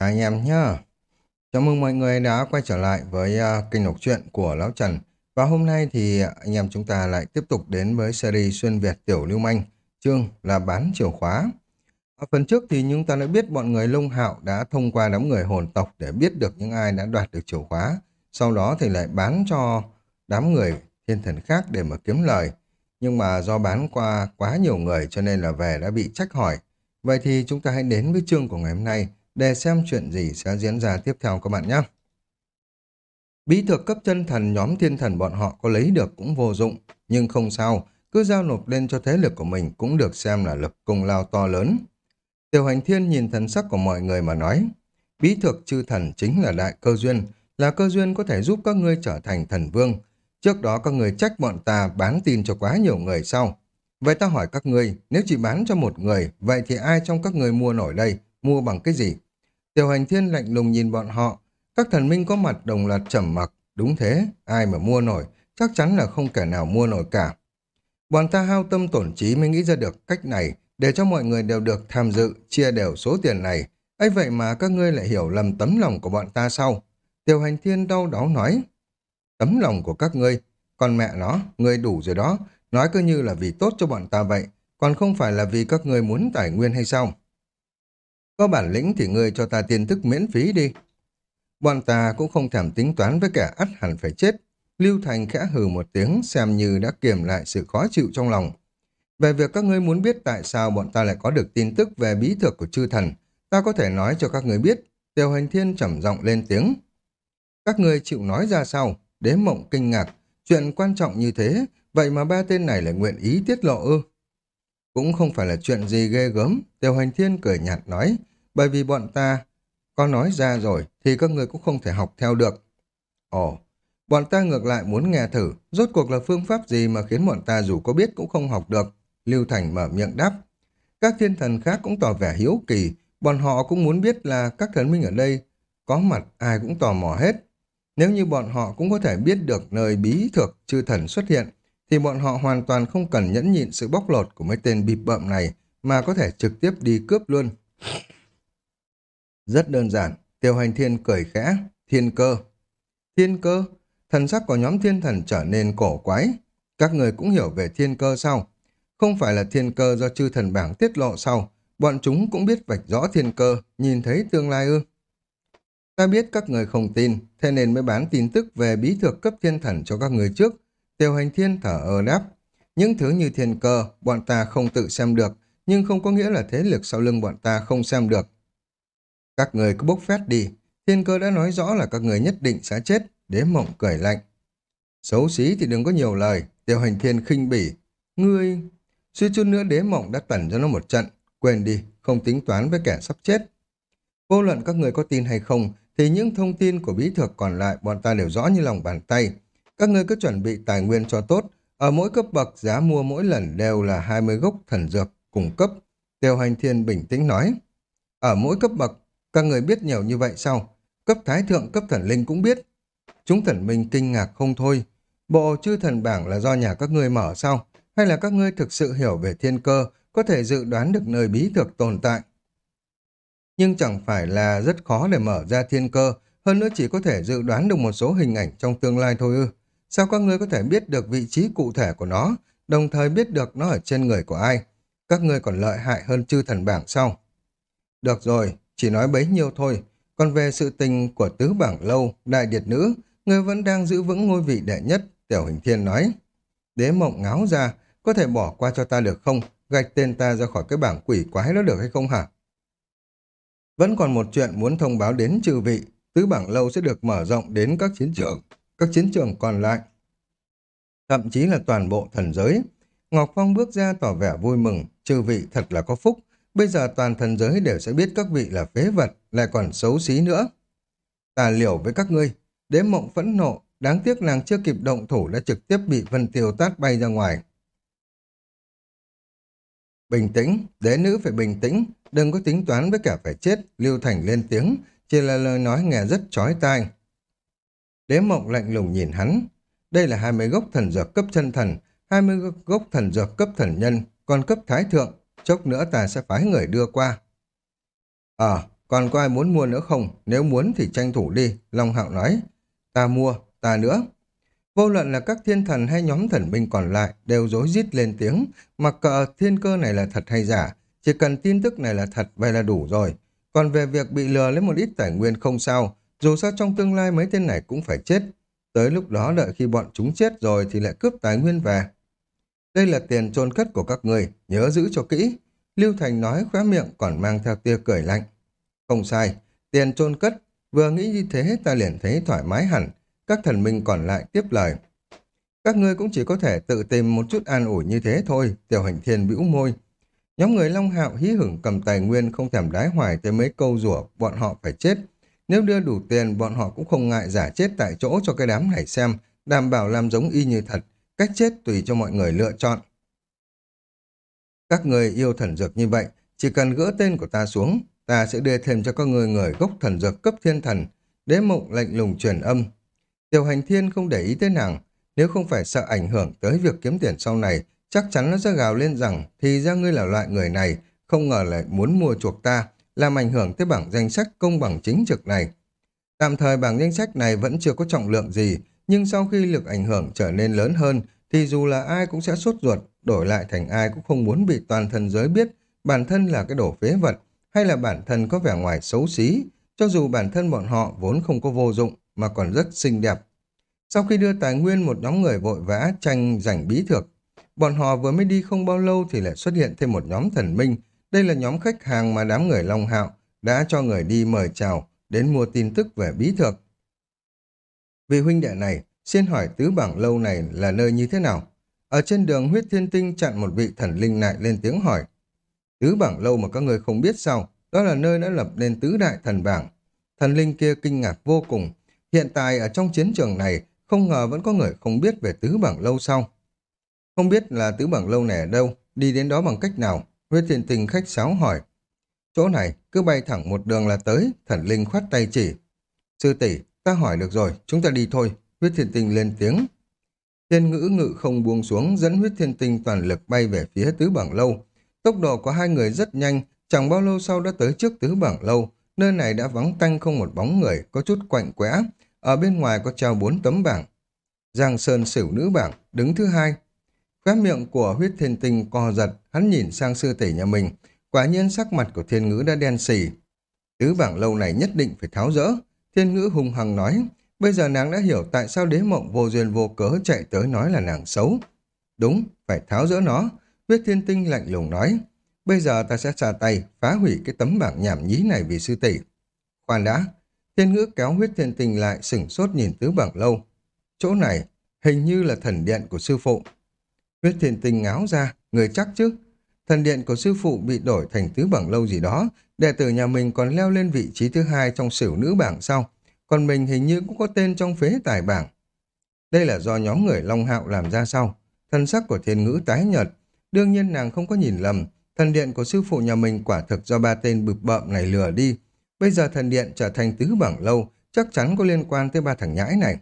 anh em nhá. Chào mừng mọi người đã quay trở lại với uh, kênh đọc truyện của Lão Trần. Và hôm nay thì anh em chúng ta lại tiếp tục đến với series Xuyên Việt Tiểu Lưu Manh, chương là bán chìa khóa. Ở phần trước thì chúng ta đã biết bọn người Lông Hạo đã thông qua đám người hồn tộc để biết được những ai đã đoạt được chìa khóa. Sau đó thì lại bán cho đám người thiên thần khác để mà kiếm lời. Nhưng mà do bán qua quá nhiều người cho nên là về đã bị trách hỏi. Vậy thì chúng ta hãy đến với chương của ngày hôm nay để xem chuyện gì sẽ diễn ra tiếp theo các bạn nhé. Bí thực cấp chân thần nhóm thiên thần bọn họ có lấy được cũng vô dụng, nhưng không sao, cứ giao nộp lên cho thế lực của mình cũng được xem là lực công lao to lớn. Tiểu hành thiên nhìn thần sắc của mọi người mà nói, bí thực chư thần chính là đại cơ duyên, là cơ duyên có thể giúp các ngươi trở thành thần vương. Trước đó các người trách bọn ta bán tin cho quá nhiều người sau. Vậy ta hỏi các ngươi, nếu chỉ bán cho một người, vậy thì ai trong các người mua nổi đây, mua bằng cái gì? Tiểu hành thiên lạnh lùng nhìn bọn họ, các thần minh có mặt đồng loạt trầm mặc, đúng thế, ai mà mua nổi, chắc chắn là không kẻ nào mua nổi cả. Bọn ta hao tâm tổn trí mới nghĩ ra được cách này, để cho mọi người đều được tham dự, chia đều số tiền này. ấy vậy mà các ngươi lại hiểu lầm tấm lòng của bọn ta sau. Tiểu hành thiên đau đớn nói, tấm lòng của các ngươi, con mẹ nó, ngươi đủ rồi đó, nói cứ như là vì tốt cho bọn ta vậy, còn không phải là vì các ngươi muốn tài nguyên hay sao? Có bản lĩnh thì ngươi cho ta tiền thức miễn phí đi. Bọn ta cũng không thèm tính toán với kẻ ắt hẳn phải chết. Lưu Thành khẽ hừ một tiếng xem như đã kiềm lại sự khó chịu trong lòng. Về việc các ngươi muốn biết tại sao bọn ta lại có được tin tức về bí thuật của chư thần, ta có thể nói cho các ngươi biết. Tiêu hành thiên trầm giọng lên tiếng. Các ngươi chịu nói ra sao? Đế mộng kinh ngạc. Chuyện quan trọng như thế, vậy mà ba tên này lại nguyện ý tiết lộ ư? Cũng không phải là chuyện gì ghê gớm, Tiêu hành thiên cười nhạt nói bởi vì bọn ta có nói ra rồi thì các người cũng không thể học theo được. Ồ, bọn ta ngược lại muốn nghe thử, rốt cuộc là phương pháp gì mà khiến bọn ta dù có biết cũng không học được. Lưu Thành mở miệng đáp. Các thiên thần khác cũng tỏ vẻ hiếu kỳ, bọn họ cũng muốn biết là các thần minh ở đây có mặt ai cũng tò mò hết. Nếu như bọn họ cũng có thể biết được nơi bí thực chư thần xuất hiện, thì bọn họ hoàn toàn không cần nhẫn nhịn sự bóc lột của mấy tên bịp bợm này mà có thể trực tiếp đi cướp luôn. Rất đơn giản, tiêu hành thiên cười khẽ, thiên cơ. Thiên cơ? Thần sắc của nhóm thiên thần trở nên cổ quái. Các người cũng hiểu về thiên cơ sao? Không phải là thiên cơ do chư thần bảng tiết lộ sau, bọn chúng cũng biết vạch rõ thiên cơ, nhìn thấy tương lai ư. Ta biết các người không tin, thế nên mới bán tin tức về bí thược cấp thiên thần cho các người trước. Tiêu hành thiên thở ơ đáp. Những thứ như thiên cơ, bọn ta không tự xem được, nhưng không có nghĩa là thế lực sau lưng bọn ta không xem được. Các người cứ bốc phét đi, thiên cơ đã nói rõ là các người nhất định sẽ chết, đế mộng cười lạnh. Xấu xí thì đừng có nhiều lời, tiêu hành thiên khinh bỉ. Ngươi... Suy chút nữa đế mộng đã tẩn cho nó một trận, quên đi, không tính toán với kẻ sắp chết. Vô luận các người có tin hay không, thì những thông tin của bí thược còn lại bọn ta đều rõ như lòng bàn tay. Các người cứ chuẩn bị tài nguyên cho tốt, ở mỗi cấp bậc giá mua mỗi lần đều là 20 gốc thần dược cung cấp. Tiêu hành thiên bình tĩnh nói. Ở mỗi cấp bậc các người biết nhiều như vậy sao? Cấp thái thượng, cấp thần linh cũng biết. Chúng thần minh kinh ngạc không thôi. Bộ chư thần bảng là do nhà các ngươi mở sao? Hay là các ngươi thực sự hiểu về thiên cơ, có thể dự đoán được nơi bí thực tồn tại? Nhưng chẳng phải là rất khó để mở ra thiên cơ, hơn nữa chỉ có thể dự đoán được một số hình ảnh trong tương lai thôi ư. Sao các ngươi có thể biết được vị trí cụ thể của nó, đồng thời biết được nó ở trên người của ai? Các ngươi còn lợi hại hơn chư thần bảng sao? Được rồi, chỉ nói bấy nhiêu thôi. Còn về sự tình của tứ bảng lâu, đại điệt nữ, người vẫn đang giữ vững ngôi vị đệ nhất, Tiểu Hình Thiên nói. Đế mộng ngáo ra, có thể bỏ qua cho ta được không? Gạch tên ta ra khỏi cái bảng quỷ quái đó được hay không hả? Vẫn còn một chuyện muốn thông báo đến trừ vị, tứ bảng lâu sẽ được mở rộng đến các chiến trường, các chiến trường còn lại. Thậm chí là toàn bộ thần giới. Ngọc Phong bước ra tỏ vẻ vui mừng, trừ vị thật là có phúc, Bây giờ toàn thần giới đều sẽ biết các vị là phế vật, lại còn xấu xí nữa. Ta liều với các ngươi, đế mộng phẫn nộ, đáng tiếc nàng chưa kịp động thủ đã trực tiếp bị Vân Tiêu tát bay ra ngoài. Bình tĩnh, đế nữ phải bình tĩnh, đừng có tính toán với cả phải chết, Lưu Thành lên tiếng, chỉ là lời nói nghe rất chói tai. Đế mộng lạnh lùng nhìn hắn, đây là 20 gốc thần dược cấp chân thần, 20 gốc thần dược cấp thần nhân, còn cấp thái thượng, chốc nữa ta sẽ phái người đưa qua. Ờ, còn có ai muốn mua nữa không? Nếu muốn thì tranh thủ đi, Long Hạo nói. Ta mua, ta nữa. Vô luận là các thiên thần hay nhóm thần binh còn lại đều rối rít lên tiếng, mặc cờ thiên cơ này là thật hay giả, chỉ cần tin tức này là thật vậy là đủ rồi. Còn về việc bị lừa lấy một ít tài nguyên không sao, dù sao trong tương lai mấy tên này cũng phải chết. Tới lúc đó đợi khi bọn chúng chết rồi thì lại cướp tài nguyên về. Đây là tiền chôn cất của các người, nhớ giữ cho kỹ. Lưu Thành nói khóe miệng còn mang theo tia cười lạnh. Không sai, tiền chôn cất, vừa nghĩ như thế ta liền thấy thoải mái hẳn. Các thần minh còn lại tiếp lời. Các ngươi cũng chỉ có thể tự tìm một chút an ủi như thế thôi, tiểu hành thiên bĩu môi. Nhóm người Long Hạo hí hửng cầm tài nguyên không thèm đái hoài tới mấy câu rủa bọn họ phải chết. Nếu đưa đủ tiền, bọn họ cũng không ngại giả chết tại chỗ cho cái đám này xem, đảm bảo làm giống y như thật, cách chết tùy cho mọi người lựa chọn. Các người yêu thần dược như vậy, chỉ cần gỡ tên của ta xuống, ta sẽ đưa thêm cho các người người gốc thần dược cấp thiên thần, đế mộng lệnh lùng truyền âm. Tiểu hành thiên không để ý tới nàng, nếu không phải sợ ảnh hưởng tới việc kiếm tiền sau này, chắc chắn nó sẽ gào lên rằng thì ra ngươi là loại người này, không ngờ lại muốn mua chuộc ta, làm ảnh hưởng tới bảng danh sách công bằng chính trực này. Tạm thời bảng danh sách này vẫn chưa có trọng lượng gì, nhưng sau khi lực ảnh hưởng trở nên lớn hơn, thì dù là ai cũng sẽ sốt ruột, đổi lại thành ai cũng không muốn bị toàn thân giới biết bản thân là cái đồ phế vật, hay là bản thân có vẻ ngoài xấu xí, cho dù bản thân bọn họ vốn không có vô dụng, mà còn rất xinh đẹp. Sau khi đưa tài nguyên một nhóm người vội vã tranh giành bí thược, bọn họ vừa mới đi không bao lâu thì lại xuất hiện thêm một nhóm thần minh. Đây là nhóm khách hàng mà đám người Long Hạo đã cho người đi mời chào đến mua tin tức về bí thược. Vì huynh đệ này, xin hỏi tứ bảng lâu này là nơi như thế nào? Ở trên đường huyết thiên tinh chặn một vị thần linh lại lên tiếng hỏi. Tứ bảng lâu mà các người không biết sao, đó là nơi đã lập nên tứ đại thần bảng. Thần linh kia kinh ngạc vô cùng. Hiện tại ở trong chiến trường này, không ngờ vẫn có người không biết về tứ bảng lâu sau. Không biết là tứ bảng lâu này ở đâu, đi đến đó bằng cách nào? Huyết thiên tinh khách sáo hỏi. Chỗ này, cứ bay thẳng một đường là tới, thần linh khoát tay chỉ. Sư tỷ ta hỏi được rồi, chúng ta đi thôi. Huyết thiên tinh lên tiếng. Thiên ngữ ngự không buông xuống, dẫn huyết thiên tinh toàn lực bay về phía tứ bảng lâu. Tốc độ của hai người rất nhanh, chẳng bao lâu sau đã tới trước tứ bảng lâu. Nơi này đã vắng tanh không một bóng người, có chút quạnh quẽ. Ở bên ngoài có treo bốn tấm bảng. Giang Sơn xỉu nữ bảng, đứng thứ hai. Khóe miệng của huyết thiên tinh co giật, hắn nhìn sang sư tỷ nhà mình. Quả nhiên sắc mặt của thiên ngữ đã đen xì. Tứ bảng lâu này nhất định phải tháo rỡ. Thiên ngữ hùng hằng nói, bây giờ nàng đã hiểu tại sao đế mộng vô duyên vô cớ chạy tới nói là nàng xấu. Đúng, phải tháo rỡ nó. Huyết thiên tinh lạnh lùng nói, bây giờ ta sẽ xà tay, phá hủy cái tấm bảng nhảm nhí này vì sư tỷ. Khoan đã, thiên ngữ kéo huyết thiên tinh lại sửng sốt nhìn tứ bảng lâu. Chỗ này, hình như là thần điện của sư phụ. Huyết thiên tinh ngáo ra, người chắc chứ. Thần điện của sư phụ bị đổi thành tứ bảng lâu gì đó, đệ tử nhà mình còn leo lên vị trí thứ hai trong sử nữ bảng sau, còn mình hình như cũng có tên trong phế tài bảng. Đây là do nhóm người Long Hạo làm ra sau. Thân sắc của thiên ngữ tái nhật. Đương nhiên nàng không có nhìn lầm, thần điện của sư phụ nhà mình quả thực do ba tên bực bợm này lừa đi. Bây giờ thần điện trở thành tứ bảng lâu, chắc chắn có liên quan tới ba thằng nhãi này.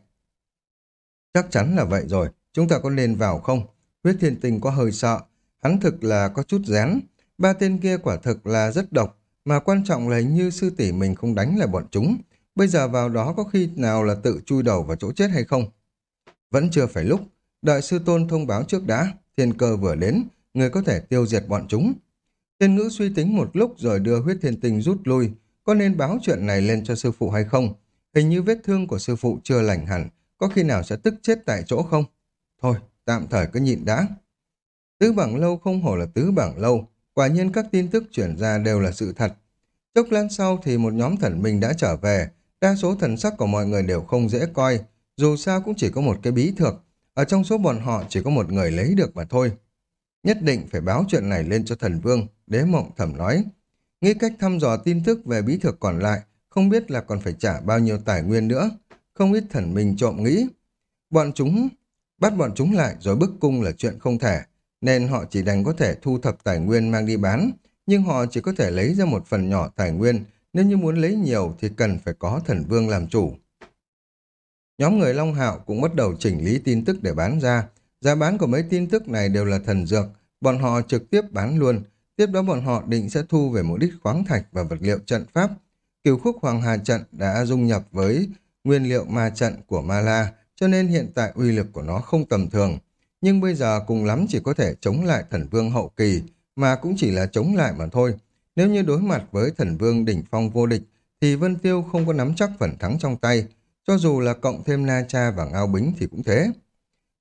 Chắc chắn là vậy rồi, chúng ta có nên vào không? Huyết thiên tình có hơi sợ, hắn thực là có chút rén. Ba tên kia quả thực là rất độc, mà quan trọng là hình như sư tỷ mình không đánh lại bọn chúng. Bây giờ vào đó có khi nào là tự chui đầu vào chỗ chết hay không? Vẫn chưa phải lúc, đợi sư tôn thông báo trước đã, thiên cơ vừa đến, người có thể tiêu diệt bọn chúng. Thiên ngữ suy tính một lúc rồi đưa huyết thiên tình rút lui, có nên báo chuyện này lên cho sư phụ hay không? Hình như vết thương của sư phụ chưa lành hẳn, có khi nào sẽ tức chết tại chỗ không? Thôi, tạm thời cứ nhịn đã. Tứ bảng lâu không hổ là tứ bảng lâu, quả nhiên các tin tức chuyển ra đều là sự thật. Chốc lát sau thì một nhóm thần minh đã trở về, đa số thần sắc của mọi người đều không dễ coi, dù sao cũng chỉ có một cái bí thược, ở trong số bọn họ chỉ có một người lấy được mà thôi. Nhất định phải báo chuyện này lên cho thần vương, đế mộng thẩm nói. Nghĩ cách thăm dò tin tức về bí thược còn lại, không biết là còn phải trả bao nhiêu tài nguyên nữa. Không ít thần minh trộm nghĩ. Bọn chúng, bắt bọn chúng lại rồi bức cung là chuyện không thể, nên họ chỉ đành có thể thu thập tài nguyên mang đi bán, nhưng họ chỉ có thể lấy ra một phần nhỏ tài nguyên, nếu như muốn lấy nhiều thì cần phải có thần vương làm chủ. Nhóm người Long Hạo cũng bắt đầu chỉnh lý tin tức để bán ra. Giá bán của mấy tin tức này đều là thần dược, bọn họ trực tiếp bán luôn. Tiếp đó bọn họ định sẽ thu về một ít khoáng thạch và vật liệu trận pháp. Cửu khúc Hoàng Hà trận đã dung nhập với nguyên liệu ma trận của Ma La, cho nên hiện tại uy lực của nó không tầm thường. Nhưng bây giờ cùng lắm chỉ có thể chống lại thần vương hậu kỳ, mà cũng chỉ là chống lại mà thôi. Nếu như đối mặt với thần vương đỉnh phong vô địch, thì Vân Tiêu không có nắm chắc phần thắng trong tay, cho dù là cộng thêm Na Cha và Ngao Bính thì cũng thế.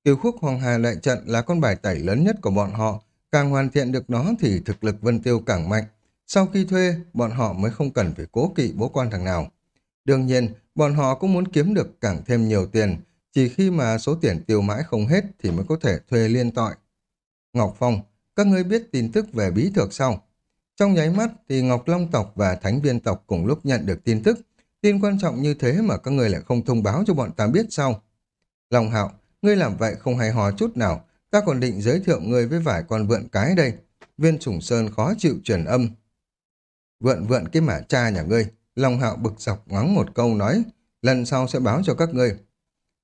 Kiều khúc Hoàng Hà đại trận là con bài tẩy lớn nhất của bọn họ, càng hoàn thiện được nó thì thực lực Vân Tiêu càng mạnh. Sau khi thuê, bọn họ mới không cần phải cố kỵ bố quan thằng nào. Đương nhiên, bọn họ cũng muốn kiếm được càng thêm nhiều tiền, chỉ khi mà số tiền tiêu mãi không hết thì mới có thể thuê liên tội. Ngọc Phong, các ngươi biết tin tức về bí thược sau. Trong nháy mắt thì Ngọc Long tộc và Thánh viên tộc cùng lúc nhận được tin tức. Tin quan trọng như thế mà các ngươi lại không thông báo cho bọn ta biết sao? Long Hạo, ngươi làm vậy không hay hò chút nào. Ta còn định giới thiệu ngươi với vài con vượn cái đây. Viên trùng Sơn khó chịu truyền âm. Vượn vượn cái mả cha nhà ngươi. Long Hạo bực dọc ngóng một câu nói. Lần sau sẽ báo cho các ngươi.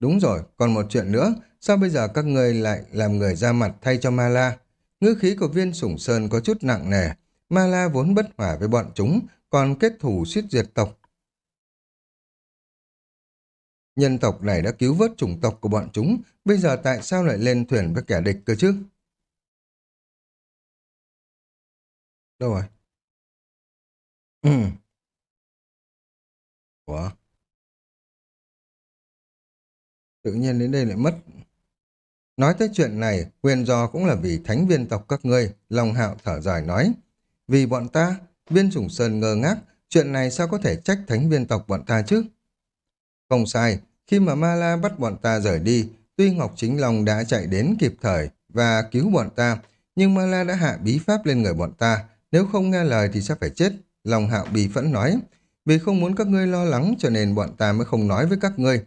Đúng rồi, còn một chuyện nữa. Sao bây giờ các ngươi lại làm người ra mặt thay cho Ma La? Ngữ khí của viên sủng sơn có chút nặng nề. Ma La vốn bất hòa với bọn chúng, còn kết thủ suýt diệt tộc. Nhân tộc này đã cứu vớt chủng tộc của bọn chúng, bây giờ tại sao lại lên thuyền với kẻ địch cơ chứ? Đâu rồi? Ừ. Ủa? Tự nhiên đến đây lại mất Nói tới chuyện này, nguyên do cũng là vì thánh viên tộc các ngươi, Long Hạo thở dài nói. Vì bọn ta, viên chủng sơn ngơ ngác, chuyện này sao có thể trách thánh viên tộc bọn ta chứ? Không sai, khi mà Ma La bắt bọn ta rời đi, tuy Ngọc Chính Long đã chạy đến kịp thời và cứu bọn ta, nhưng Ma La đã hạ bí pháp lên người bọn ta, nếu không nghe lời thì sẽ phải chết. Long Hạo bì phẫn nói, vì không muốn các ngươi lo lắng cho nên bọn ta mới không nói với các ngươi.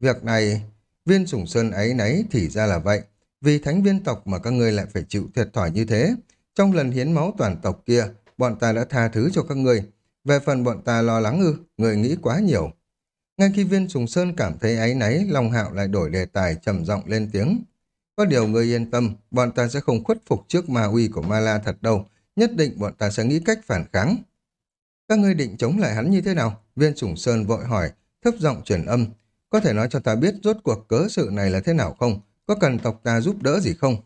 Việc này Viên sủng sơn ấy nấy thì ra là vậy. Vì thánh viên tộc mà các ngươi lại phải chịu thiệt thòi như thế. Trong lần hiến máu toàn tộc kia, bọn ta đã tha thứ cho các ngươi. Về phần bọn ta lo lắng ư, người nghĩ quá nhiều. Ngay khi viên sùng sơn cảm thấy áy náy, Long Hạo lại đổi đề tài trầm giọng lên tiếng. Có điều người yên tâm, bọn ta sẽ không khuất phục trước ma uy của Ma La thật đâu. Nhất định bọn ta sẽ nghĩ cách phản kháng. Các ngươi định chống lại hắn như thế nào? Viên sùng sơn vội hỏi, thấp giọng truyền âm, có thể nói cho ta biết rốt cuộc cớ sự này là thế nào không? Có cần tộc ta giúp đỡ gì không?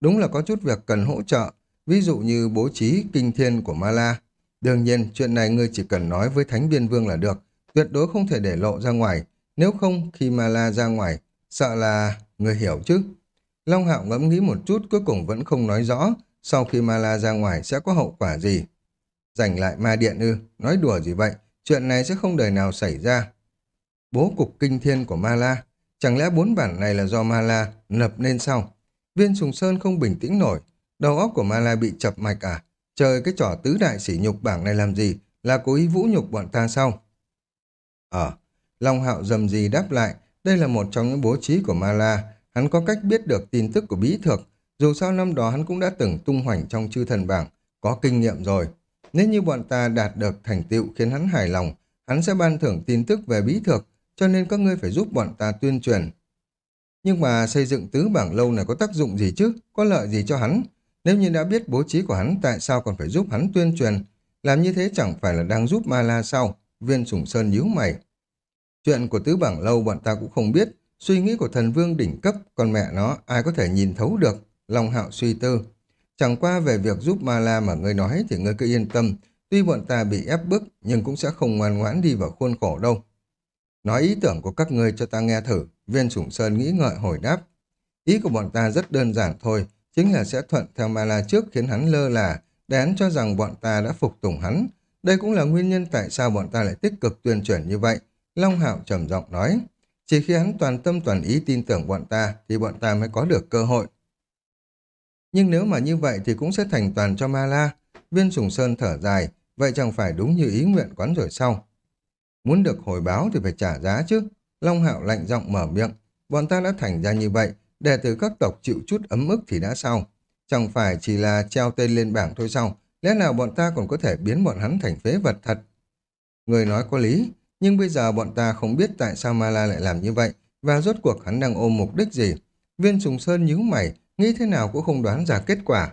Đúng là có chút việc cần hỗ trợ, ví dụ như bố trí kinh thiên của Ma La. Đương nhiên, chuyện này ngươi chỉ cần nói với Thánh Viên Vương là được, tuyệt đối không thể để lộ ra ngoài. Nếu không, khi Ma La ra ngoài, sợ là... người hiểu chứ? Long Hạo ngẫm nghĩ một chút cuối cùng vẫn không nói rõ sau khi Ma La ra ngoài sẽ có hậu quả gì. Giành lại ma điện ư, nói đùa gì vậy, chuyện này sẽ không đời nào xảy ra bố cục kinh thiên của Ma La. Chẳng lẽ bốn bản này là do Ma La lập nên sao? Viên Sùng Sơn không bình tĩnh nổi. Đầu óc của Ma La bị chập mạch à? Trời cái trò tứ đại sỉ nhục bảng này làm gì? Là cố ý vũ nhục bọn ta sao? Ờ, Long Hạo dầm gì đáp lại. Đây là một trong những bố trí của Ma La. Hắn có cách biết được tin tức của bí thực. Dù sao năm đó hắn cũng đã từng tung hoành trong chư thần bảng. Có kinh nghiệm rồi. Nếu như bọn ta đạt được thành tựu khiến hắn hài lòng, hắn sẽ ban thưởng tin tức về bí thực cho nên các ngươi phải giúp bọn ta tuyên truyền. Nhưng mà xây dựng tứ bảng lâu này có tác dụng gì chứ? Có lợi gì cho hắn? Nếu như đã biết bố trí của hắn, tại sao còn phải giúp hắn tuyên truyền? Làm như thế chẳng phải là đang giúp Ma La sao? Viên sùng Sơn nhíu mày. Chuyện của tứ bảng lâu bọn ta cũng không biết. Suy nghĩ của thần vương đỉnh cấp, còn mẹ nó ai có thể nhìn thấu được? Long hạo suy tư. Chẳng qua về việc giúp Ma La mà ngươi nói thì ngươi cứ yên tâm. Tuy bọn ta bị ép bức, nhưng cũng sẽ không ngoan ngoãn đi vào khuôn khổ đâu. Nói ý tưởng của các ngươi cho ta nghe thử, viên sủng sơn nghĩ ngợi hồi đáp. Ý của bọn ta rất đơn giản thôi, chính là sẽ thuận theo Ma La trước khiến hắn lơ là, để hắn cho rằng bọn ta đã phục tùng hắn. Đây cũng là nguyên nhân tại sao bọn ta lại tích cực tuyên truyền như vậy. Long Hạo trầm giọng nói, chỉ khi hắn toàn tâm toàn ý tin tưởng bọn ta thì bọn ta mới có được cơ hội. Nhưng nếu mà như vậy thì cũng sẽ thành toàn cho Ma La. Viên Sùng Sơn thở dài, vậy chẳng phải đúng như ý nguyện quán rồi sao Muốn được hồi báo thì phải trả giá chứ. Long Hạo lạnh giọng mở miệng. Bọn ta đã thành ra như vậy, để từ các tộc chịu chút ấm ức thì đã sao? Chẳng phải chỉ là treo tên lên bảng thôi sao? Lẽ nào bọn ta còn có thể biến bọn hắn thành phế vật thật? Người nói có lý, nhưng bây giờ bọn ta không biết tại sao Mala lại làm như vậy, và rốt cuộc hắn đang ôm mục đích gì. Viên Sùng Sơn nhíu mày, nghĩ thế nào cũng không đoán ra kết quả.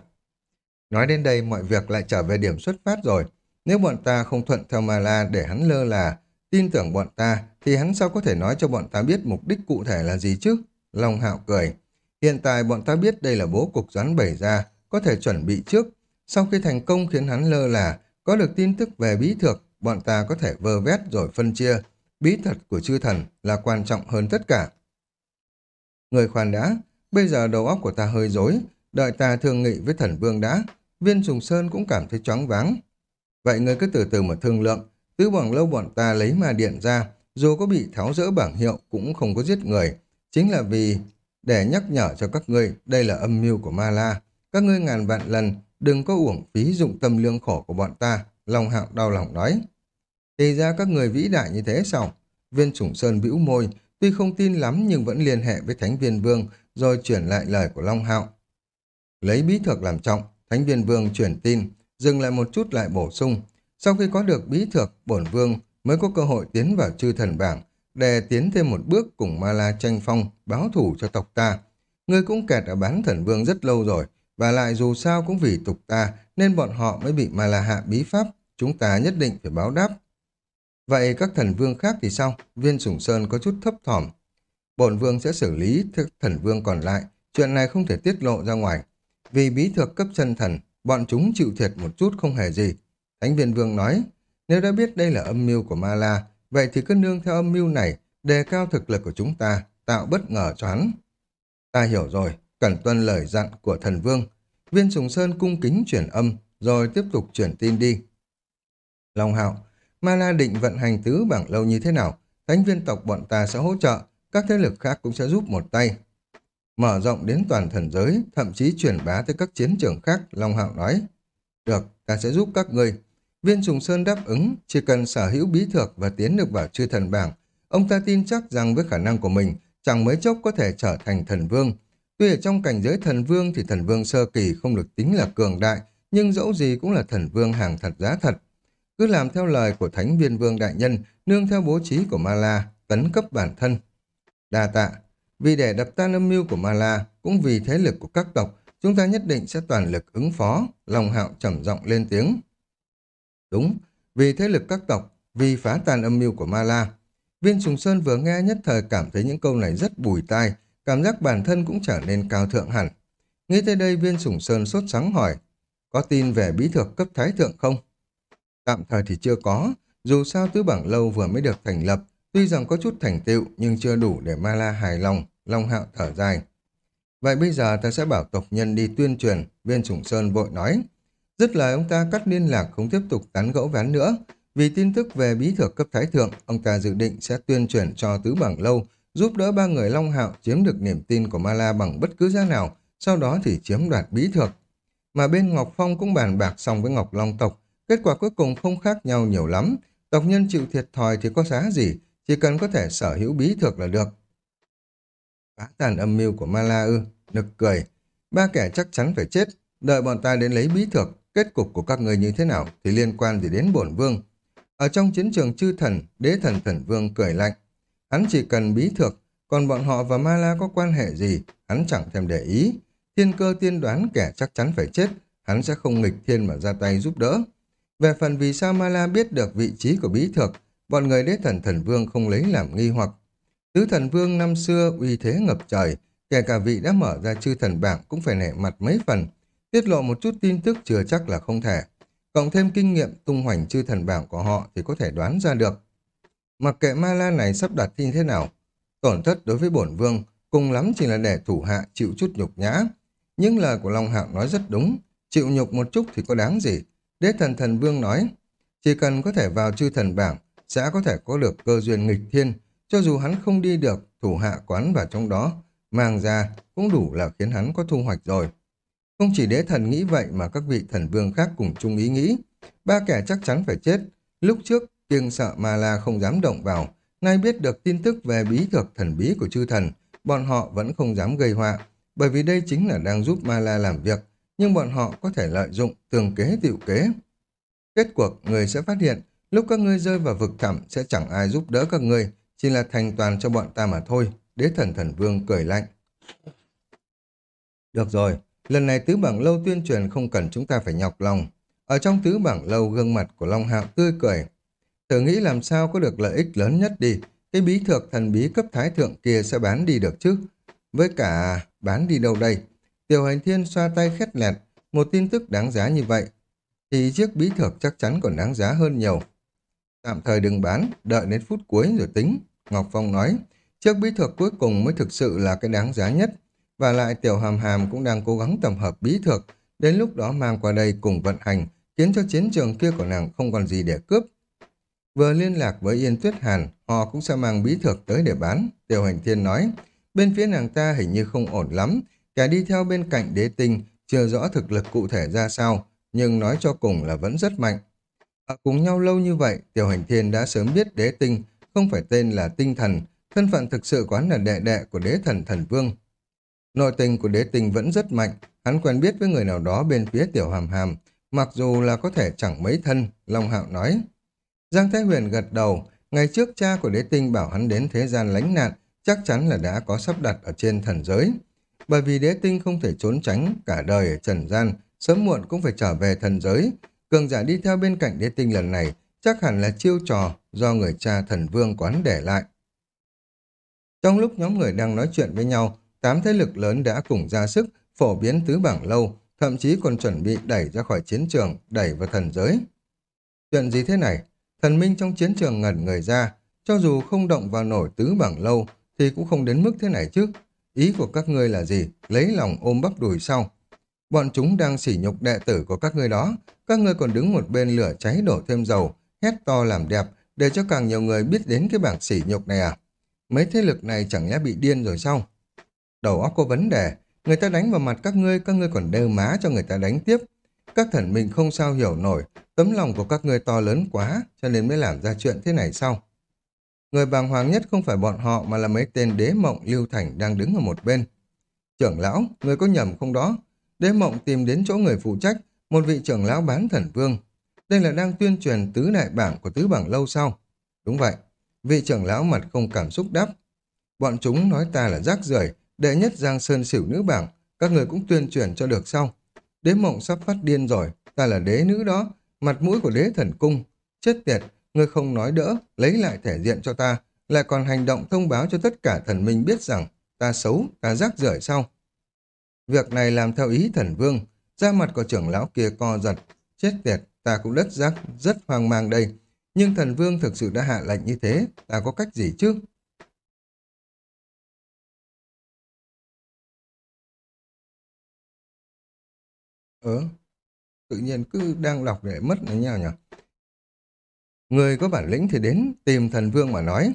Nói đến đây mọi việc lại trở về điểm xuất phát rồi. Nếu bọn ta không thuận theo Mala để hắn lơ là, tin tưởng bọn ta, thì hắn sao có thể nói cho bọn ta biết mục đích cụ thể là gì chứ? Long Hạo cười. Hiện tại bọn ta biết đây là bố cục rắn bày ra, có thể chuẩn bị trước. Sau khi thành công khiến hắn lơ là, có được tin tức về bí thực, bọn ta có thể vơ vét rồi phân chia. Bí thật của chư thần là quan trọng hơn tất cả. Người khoan đã, bây giờ đầu óc của ta hơi rối, đợi ta thương nghị với thần vương đã. Viên Trùng Sơn cũng cảm thấy choáng váng. Vậy người cứ từ từ mà thương lượng, tứ bằng lâu bọn ta lấy ma điện ra, dù có bị tháo rỡ bảng hiệu cũng không có giết người. Chính là vì để nhắc nhở cho các ngươi đây là âm mưu của Ma La. Các ngươi ngàn vạn lần đừng có uổng phí dụng tâm lương khổ của bọn ta, Long Hạo đau lòng nói. Thì ra các người vĩ đại như thế sao? Viên Sủng Sơn bĩu môi, tuy không tin lắm nhưng vẫn liên hệ với Thánh Viên Vương rồi chuyển lại lời của Long Hạo. Lấy bí thuật làm trọng, Thánh Viên Vương chuyển tin, dừng lại một chút lại bổ sung. Sau khi có được bí thược, bổn vương mới có cơ hội tiến vào chư thần bảng, để tiến thêm một bước cùng Ma La tranh phong, báo thủ cho tộc ta. Ngươi cũng kẹt ở bán thần vương rất lâu rồi, và lại dù sao cũng vì tục ta, nên bọn họ mới bị Ma La hạ bí pháp, chúng ta nhất định phải báo đáp. Vậy các thần vương khác thì sao? Viên Sủng Sơn có chút thấp thỏm. Bổn vương sẽ xử lý thần vương còn lại, chuyện này không thể tiết lộ ra ngoài. Vì bí thược cấp chân thần, bọn chúng chịu thiệt một chút không hề gì. Thánh viên vương nói, nếu đã biết đây là âm mưu của Ma La, vậy thì cứ nương theo âm mưu này, đề cao thực lực của chúng ta, tạo bất ngờ cho hắn. Ta hiểu rồi, cần tuân lời dặn của thần vương. Viên Sùng Sơn cung kính chuyển âm, rồi tiếp tục chuyển tin đi. Long Hạo, Ma La định vận hành tứ bảng lâu như thế nào? Thánh viên tộc bọn ta sẽ hỗ trợ, các thế lực khác cũng sẽ giúp một tay. Mở rộng đến toàn thần giới, thậm chí truyền bá tới các chiến trường khác, Long Hạo nói. Được, ta sẽ giúp các ngươi. Viên Sùng Sơn đáp ứng, chỉ cần sở hữu bí thược và tiến được vào chư thần bảng, ông ta tin chắc rằng với khả năng của mình, chẳng mấy chốc có thể trở thành thần vương. Tuy ở trong cảnh giới thần vương thì thần vương sơ kỳ không được tính là cường đại, nhưng dẫu gì cũng là thần vương hàng thật giá thật. Cứ làm theo lời của Thánh Viên Vương Đại Nhân, nương theo bố trí của Mala, tấn cấp bản thân. Đa tạ, vì để đập tan âm mưu của Mala, cũng vì thế lực của các tộc, chúng ta nhất định sẽ toàn lực ứng phó, lòng Hạo trầm giọng lên tiếng. Đúng, vì thế lực các tộc, vì phá tan âm mưu của Ma La. Viên Sùng Sơn vừa nghe nhất thời cảm thấy những câu này rất bùi tai, cảm giác bản thân cũng trở nên cao thượng hẳn. Nghĩ tới đây Viên Sùng Sơn sốt sắng hỏi, có tin về bí thược cấp thái thượng không? Tạm thời thì chưa có, dù sao tứ bảng lâu vừa mới được thành lập, tuy rằng có chút thành tựu nhưng chưa đủ để Ma La hài lòng, Long Hạo thở dài. Vậy bây giờ ta sẽ bảo tộc nhân đi tuyên truyền, viên Sùng Sơn vội nói. Dứt lời ông ta cắt liên lạc không tiếp tục tán gẫu ván nữa. Vì tin tức về bí thược cấp thái thượng, ông ta dự định sẽ tuyên truyền cho tứ bảng lâu, giúp đỡ ba người Long Hạo chiếm được niềm tin của Ma La bằng bất cứ giá nào, sau đó thì chiếm đoạt bí thược. Mà bên Ngọc Phong cũng bàn bạc xong với Ngọc Long tộc, kết quả cuối cùng không khác nhau nhiều lắm. Tộc nhân chịu thiệt thòi thì có giá gì, chỉ cần có thể sở hữu bí thược là được. Phá tàn âm mưu của Ma La ư, nực cười. Ba kẻ chắc chắn phải chết, đợi bọn ta đến lấy bí thược, kết cục của các người như thế nào thì liên quan gì đến bổn vương. Ở trong chiến trường chư thần, đế thần thần vương cười lạnh. Hắn chỉ cần bí thược, còn bọn họ và Ma La có quan hệ gì, hắn chẳng thèm để ý. Thiên cơ tiên đoán kẻ chắc chắn phải chết, hắn sẽ không nghịch thiên mà ra tay giúp đỡ. Về phần vì sao Ma La biết được vị trí của bí thược, bọn người đế thần thần vương không lấy làm nghi hoặc. Tứ thần vương năm xưa uy thế ngập trời, kể cả vị đã mở ra chư thần bảng cũng phải nể mặt mấy phần. Tiết lộ một chút tin tức chưa chắc là không thể. Cộng thêm kinh nghiệm tung hoành chư thần bảng của họ thì có thể đoán ra được. Mặc kệ ma la này sắp đặt tin thế nào, tổn thất đối với bổn vương cùng lắm chỉ là để thủ hạ chịu chút nhục nhã. nhưng lời của Long Hạo nói rất đúng, chịu nhục một chút thì có đáng gì. Đế thần thần vương nói, chỉ cần có thể vào chư thần bảng, sẽ có thể có được cơ duyên nghịch thiên, cho dù hắn không đi được, thủ hạ quán vào trong đó, mang ra cũng đủ là khiến hắn có thu hoạch rồi. Không chỉ đế thần nghĩ vậy mà các vị thần vương khác cùng chung ý nghĩ. Ba kẻ chắc chắn phải chết. Lúc trước, kiêng sợ Ma La không dám động vào. Nay biết được tin tức về bí thuật thần bí của chư thần, bọn họ vẫn không dám gây họa. Bởi vì đây chính là đang giúp Ma La làm việc, nhưng bọn họ có thể lợi dụng tường kế tiểu kế. Kết cuộc, người sẽ phát hiện, lúc các ngươi rơi vào vực thẳm sẽ chẳng ai giúp đỡ các ngươi, chỉ là thành toàn cho bọn ta mà thôi. Đế thần thần vương cười lạnh. Được rồi, lần này tứ bảng lâu tuyên truyền không cần chúng ta phải nhọc lòng. Ở trong tứ bảng lâu gương mặt của Long Hạo tươi cười. Thử nghĩ làm sao có được lợi ích lớn nhất đi. Cái bí thược thần bí cấp thái thượng kia sẽ bán đi được chứ. Với cả bán đi đâu đây? Tiểu hành thiên xoa tay khét lẹt. Một tin tức đáng giá như vậy. Thì chiếc bí thược chắc chắn còn đáng giá hơn nhiều. Tạm thời đừng bán, đợi đến phút cuối rồi tính. Ngọc Phong nói, chiếc bí thược cuối cùng mới thực sự là cái đáng giá nhất. Và lại tiểu hàm hàm cũng đang cố gắng tổng hợp bí thược, đến lúc đó mang qua đây cùng vận hành, khiến cho chiến trường kia của nàng không còn gì để cướp. Vừa liên lạc với Yên Tuyết Hàn, họ cũng sẽ mang bí thược tới để bán. Tiểu hành thiên nói, bên phía nàng ta hình như không ổn lắm, cả đi theo bên cạnh đế tinh, chưa rõ thực lực cụ thể ra sao, nhưng nói cho cùng là vẫn rất mạnh. Ở cùng nhau lâu như vậy, Tiểu Hành Thiên đã sớm biết đế tinh, không phải tên là tinh thần, thân phận thực sự quán là đệ đệ của đế thần thần vương. Nội tình của đế tinh vẫn rất mạnh, hắn quen biết với người nào đó bên phía Tiểu Hàm Hàm, mặc dù là có thể chẳng mấy thân, Long Hạo nói. Giang Thái Huyền gật đầu, ngày trước cha của đế tinh bảo hắn đến thế gian lánh nạn, chắc chắn là đã có sắp đặt ở trên thần giới. Bởi vì đế tinh không thể trốn tránh cả đời ở trần gian, sớm muộn cũng phải trở về thần giới. Cường giả đi theo bên cạnh đế tinh lần này chắc hẳn là chiêu trò do người cha thần vương quán để lại. Trong lúc nhóm người đang nói chuyện với nhau, tám thế lực lớn đã cùng ra sức phổ biến tứ bảng lâu, thậm chí còn chuẩn bị đẩy ra khỏi chiến trường, đẩy vào thần giới. Chuyện gì thế này? Thần minh trong chiến trường ngẩn người ra, cho dù không động vào nổi tứ bảng lâu, thì cũng không đến mức thế này chứ. Ý của các ngươi là gì? Lấy lòng ôm bắp đùi sau. Bọn chúng đang sỉ nhục đệ tử của các ngươi đó. Các ngươi còn đứng một bên lửa cháy đổ thêm dầu, hét to làm đẹp, để cho càng nhiều người biết đến cái bảng sỉ nhục này à? Mấy thế lực này chẳng lẽ bị điên rồi sao? Đầu óc có vấn đề, người ta đánh vào mặt các ngươi, các ngươi còn đeo má cho người ta đánh tiếp. Các thần mình không sao hiểu nổi, tấm lòng của các ngươi to lớn quá, cho nên mới làm ra chuyện thế này sau Người bàng hoàng nhất không phải bọn họ mà là mấy tên đế mộng lưu thành đang đứng ở một bên. Trưởng lão, người có nhầm không đó? Đế mộng tìm đến chỗ người phụ trách, một vị trưởng lão bán thần vương. Đây là đang tuyên truyền tứ đại bảng của tứ bảng lâu sau. Đúng vậy, vị trưởng lão mặt không cảm xúc đáp. Bọn chúng nói ta là rác rưởi đệ nhất giang sơn xỉu nữ bảng, các người cũng tuyên truyền cho được sau. Đế mộng sắp phát điên rồi, ta là đế nữ đó, mặt mũi của đế thần cung. Chết tiệt, người không nói đỡ, lấy lại thể diện cho ta, lại còn hành động thông báo cho tất cả thần minh biết rằng ta xấu, ta rác rưởi sau. Việc này làm theo ý thần vương, da mặt của trưởng lão kia co giật. Chết tiệt, ta cũng đất rác, rất hoang mang đây. Nhưng thần vương thực sự đã hạ lệnh như thế, ta có cách gì chứ? Ờ, tự nhiên cứ đang đọc để mất nó nhau nhỉ? Người có bản lĩnh thì đến tìm thần vương mà nói.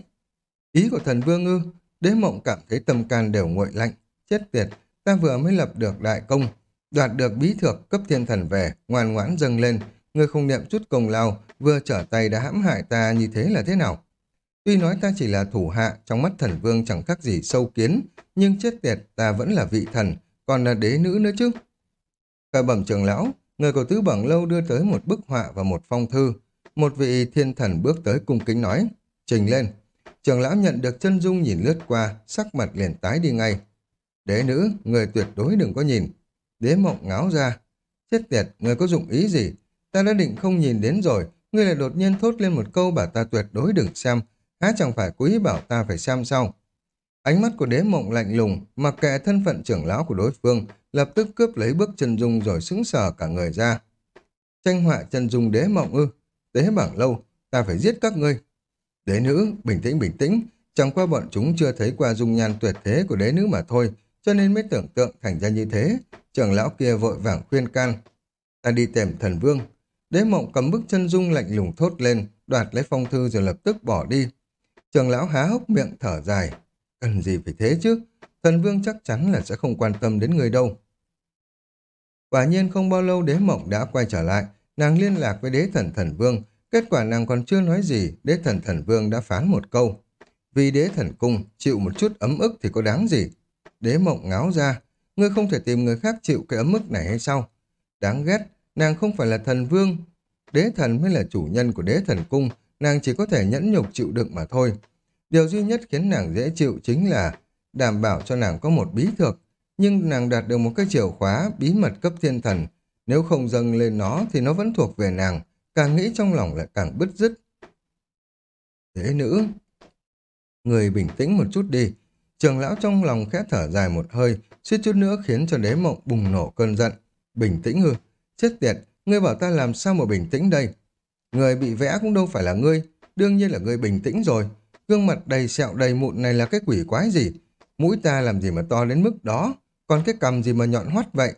Ý của thần vương ư, đế mộng cảm thấy tâm can đều nguội lạnh. Chết tiệt, ta vừa mới lập được đại công, đoạt được bí thược cấp thiên thần về, ngoan ngoãn dâng lên, người không niệm chút công lao, vừa trở tay đã hãm hại ta như thế là thế nào? Tuy nói ta chỉ là thủ hạ, trong mắt thần vương chẳng khác gì sâu kiến, nhưng chết tiệt ta vẫn là vị thần, còn là đế nữ nữa chứ. Khởi bẩm trưởng lão, người của tứ bẩm lâu đưa tới một bức họa và một phong thư. Một vị thiên thần bước tới cung kính nói, trình lên. trưởng lão nhận được chân dung nhìn lướt qua, sắc mặt liền tái đi ngay. Đế nữ, người tuyệt đối đừng có nhìn. Đế mộng ngáo ra. Chết tiệt, người có dụng ý gì? Ta đã định không nhìn đến rồi, ngươi lại đột nhiên thốt lên một câu bảo ta tuyệt đối đừng xem. Há chẳng phải cố ý bảo ta phải xem sau. Ánh mắt của đế mộng lạnh lùng, mặc kệ thân phận trưởng lão của đối phương, lập tức cướp lấy bước chân dung rồi sững sờ cả người ra. Tranh họa chân dung đế mộng ư, tế bảng lâu, ta phải giết các ngươi. Đế nữ, bình tĩnh bình tĩnh, chẳng qua bọn chúng chưa thấy qua dung nhan tuyệt thế của đế nữ mà thôi, cho nên mới tưởng tượng thành ra như thế. Trưởng lão kia vội vàng khuyên can. Ta đi tìm thần vương. Đế mộng cầm bức chân dung lạnh lùng thốt lên, đoạt lấy phong thư rồi lập tức bỏ đi. trường lão há hốc miệng thở dài. Cần gì phải thế chứ? Thần vương chắc chắn là sẽ không quan tâm đến người đâu. Quả nhiên không bao lâu đế mộng đã quay trở lại, nàng liên lạc với đế thần thần vương. Kết quả nàng còn chưa nói gì, đế thần thần vương đã phán một câu. Vì đế thần cung chịu một chút ấm ức thì có đáng gì? Đế mộng ngáo ra, ngươi không thể tìm người khác chịu cái ấm ức này hay sao? Đáng ghét, nàng không phải là thần vương. Đế thần mới là chủ nhân của đế thần cung, nàng chỉ có thể nhẫn nhục chịu đựng mà thôi. Điều duy nhất khiến nàng dễ chịu chính là đảm bảo cho nàng có một bí thược, nhưng nàng đạt được một cái chìa khóa bí mật cấp thiên thần, Nếu không dâng lên nó thì nó vẫn thuộc về nàng, càng nghĩ trong lòng lại càng bứt rứt. Thế nữ, người bình tĩnh một chút đi. Trường lão trong lòng khẽ thở dài một hơi, suýt chút nữa khiến cho đế mộng bùng nổ cơn giận. Bình tĩnh hư, Chết tiệt, ngươi bảo ta làm sao mà bình tĩnh đây? Người bị vẽ cũng đâu phải là ngươi, đương nhiên là ngươi bình tĩnh rồi. Gương mặt đầy sẹo đầy mụn này là cái quỷ quái gì? Mũi ta làm gì mà to đến mức đó? Còn cái cầm gì mà nhọn hoắt vậy?